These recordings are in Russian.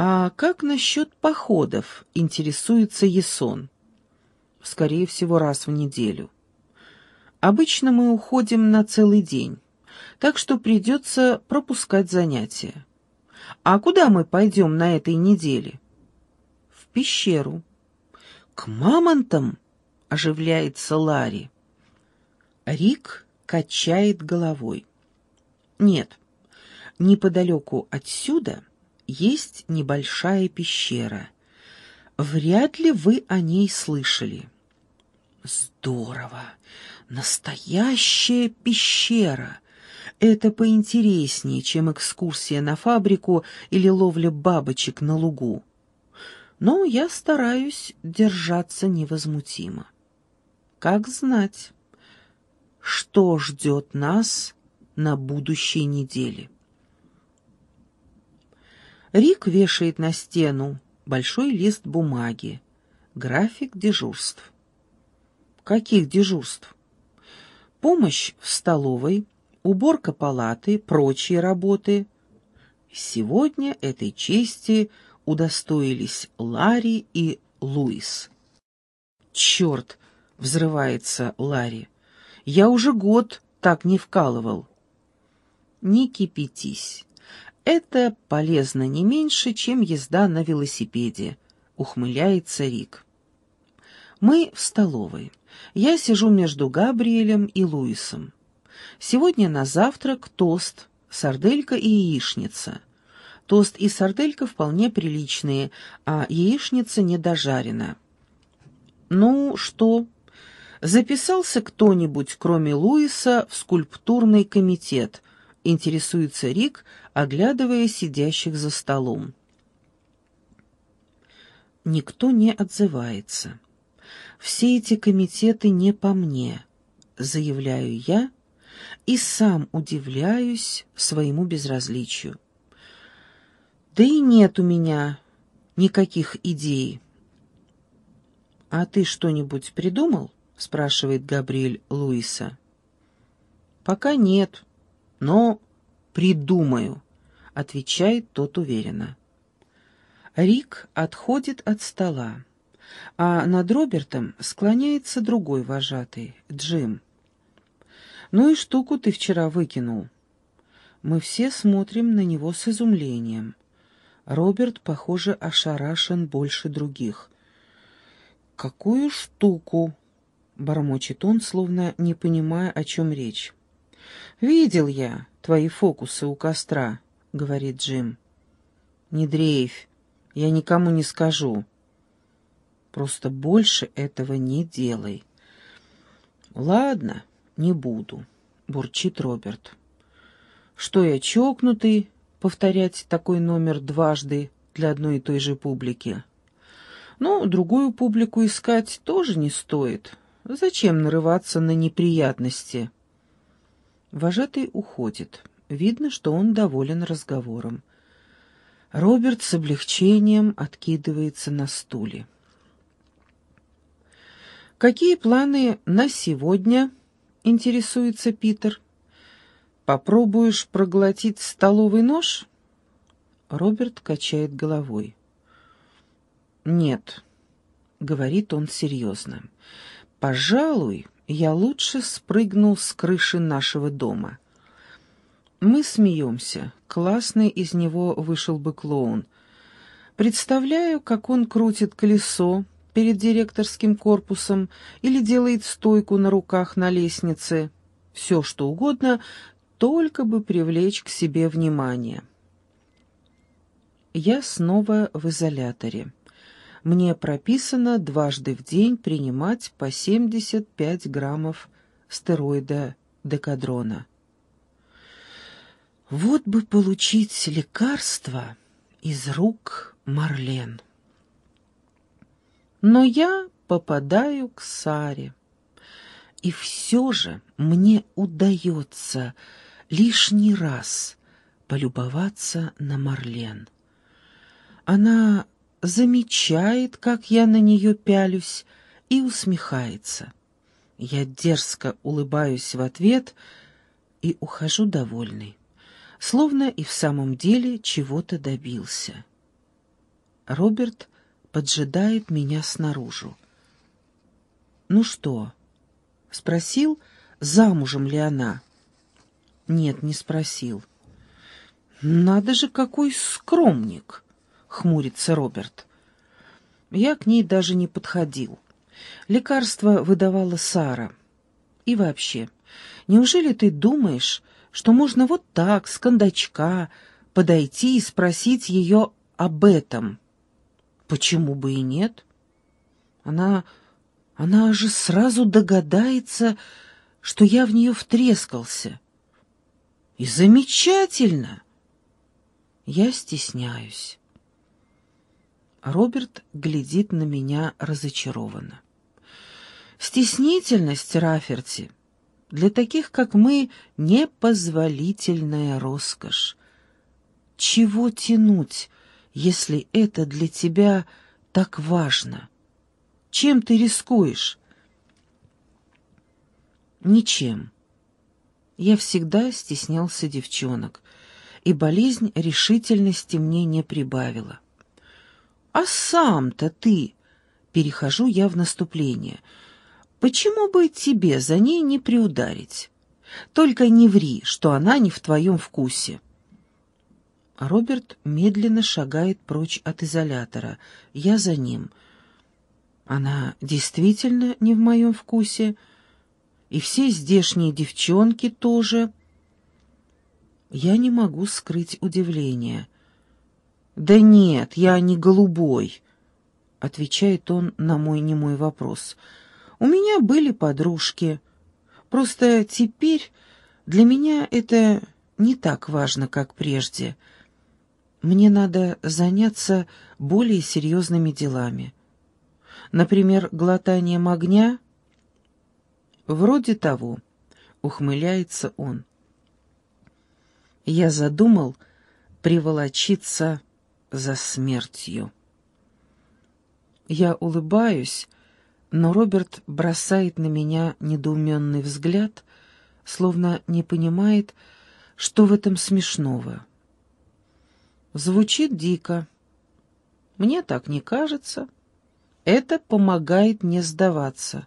«А как насчет походов?» — интересуется Есон. «Скорее всего, раз в неделю. Обычно мы уходим на целый день, так что придется пропускать занятия. А куда мы пойдем на этой неделе?» «В пещеру». «К мамонтам?» — оживляется Ларри. Рик качает головой. «Нет, неподалеку отсюда есть небольшая пещера. Вряд ли вы о ней слышали. Здорово! Настоящая пещера! Это поинтереснее, чем экскурсия на фабрику или ловля бабочек на лугу. Но я стараюсь держаться невозмутимо. Как знать, что ждет нас на будущей неделе. Рик вешает на стену большой лист бумаги. График дежурств. Каких дежурств? Помощь в столовой, уборка палаты, прочие работы. Сегодня этой чести удостоились Ларри и Луис. «Черт!» — взрывается Ларри. «Я уже год так не вкалывал». «Не кипятись. Это полезно не меньше, чем езда на велосипеде, ухмыляется Рик. Мы в столовой. Я сижу между Габриэлем и Луисом. Сегодня на завтрак тост, сарделька и яичница. Тост и сарделька вполне приличные, а яичница недожарена. Ну что, записался кто-нибудь, кроме Луиса, в скульптурный комитет? Интересуется Рик, оглядывая сидящих за столом. Никто не отзывается. Все эти комитеты не по мне, заявляю я, и сам удивляюсь своему безразличию. Да и нет у меня никаких идей. «А ты что-нибудь придумал?» — спрашивает Габриэль Луиса. «Пока нет, но придумаю», отвечает тот уверенно. Рик отходит от стола, а над Робертом склоняется другой вожатый, Джим. «Ну и штуку ты вчера выкинул». Мы все смотрим на него с изумлением. Роберт, похоже, ошарашен больше других. «Какую штуку?» — бормочет он, словно не понимая, о чем речь. «Видел я твои фокусы у костра. — говорит Джим. «Не дрейфь, я никому не скажу. Просто больше этого не делай». «Ладно, не буду», — бурчит Роберт. «Что я чокнутый, повторять такой номер дважды для одной и той же публики?» «Ну, другую публику искать тоже не стоит. Зачем нарываться на неприятности?» Вожатый уходит. Видно, что он доволен разговором. Роберт с облегчением откидывается на стуле. «Какие планы на сегодня?» — интересуется Питер. «Попробуешь проглотить столовый нож?» Роберт качает головой. «Нет», — говорит он серьезно. «Пожалуй, я лучше спрыгнул с крыши нашего дома». Мы смеемся. Классный из него вышел бы клоун. Представляю, как он крутит колесо перед директорским корпусом или делает стойку на руках на лестнице. Все, что угодно, только бы привлечь к себе внимание. Я снова в изоляторе. Мне прописано дважды в день принимать по 75 граммов стероида декадрона. Вот бы получить лекарство из рук Марлен. Но я попадаю к Саре. И все же мне удается лишний раз полюбоваться на Марлен. Она замечает, как я на нее пялюсь, и усмехается. Я дерзко улыбаюсь в ответ и ухожу довольный словно и в самом деле чего-то добился. Роберт поджидает меня снаружи. «Ну что?» — спросил, замужем ли она. «Нет, не спросил». «Надо же, какой скромник!» — хмурится Роберт. Я к ней даже не подходил. Лекарство выдавала Сара. И вообще, неужели ты думаешь, что можно вот так, с кондачка, подойти и спросить ее об этом? Почему бы и нет? Она... она же сразу догадается, что я в нее втрескался. И замечательно! Я стесняюсь. Роберт глядит на меня разочарованно. Стеснительность Раферти для таких, как мы, непозволительная роскошь. Чего тянуть, если это для тебя так важно? Чем ты рискуешь? Ничем. Я всегда стеснялся девчонок, и болезнь решительности мне не прибавила. «А сам-то ты...» Перехожу я в наступление. «Почему бы тебе за ней не приударить? Только не ври, что она не в твоем вкусе». Роберт медленно шагает прочь от изолятора. Я за ним. Она действительно не в моем вкусе. И все здешние девчонки тоже. Я не могу скрыть удивление. «Да нет, я не голубой», — отвечает он на мой немой вопрос. «У меня были подружки. Просто теперь для меня это не так важно, как прежде. Мне надо заняться более серьезными делами. Например, глотанием огня?» «Вроде того», — ухмыляется он. Я задумал приволочиться за смертью. Я улыбаюсь, но Роберт бросает на меня недоуменный взгляд, словно не понимает, что в этом смешного. Звучит дико. Мне так не кажется. Это помогает не сдаваться.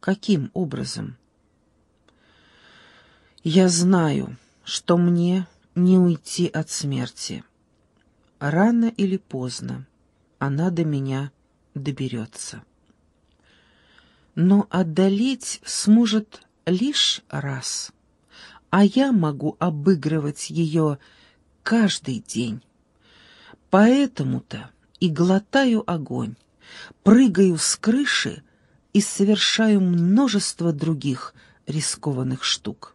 Каким образом? Я знаю, что мне не уйти от смерти. Рано или поздно она до меня доберется. Но отдалить сможет лишь раз, а я могу обыгрывать ее каждый день. Поэтому-то и глотаю огонь, прыгаю с крыши и совершаю множество других рискованных штук.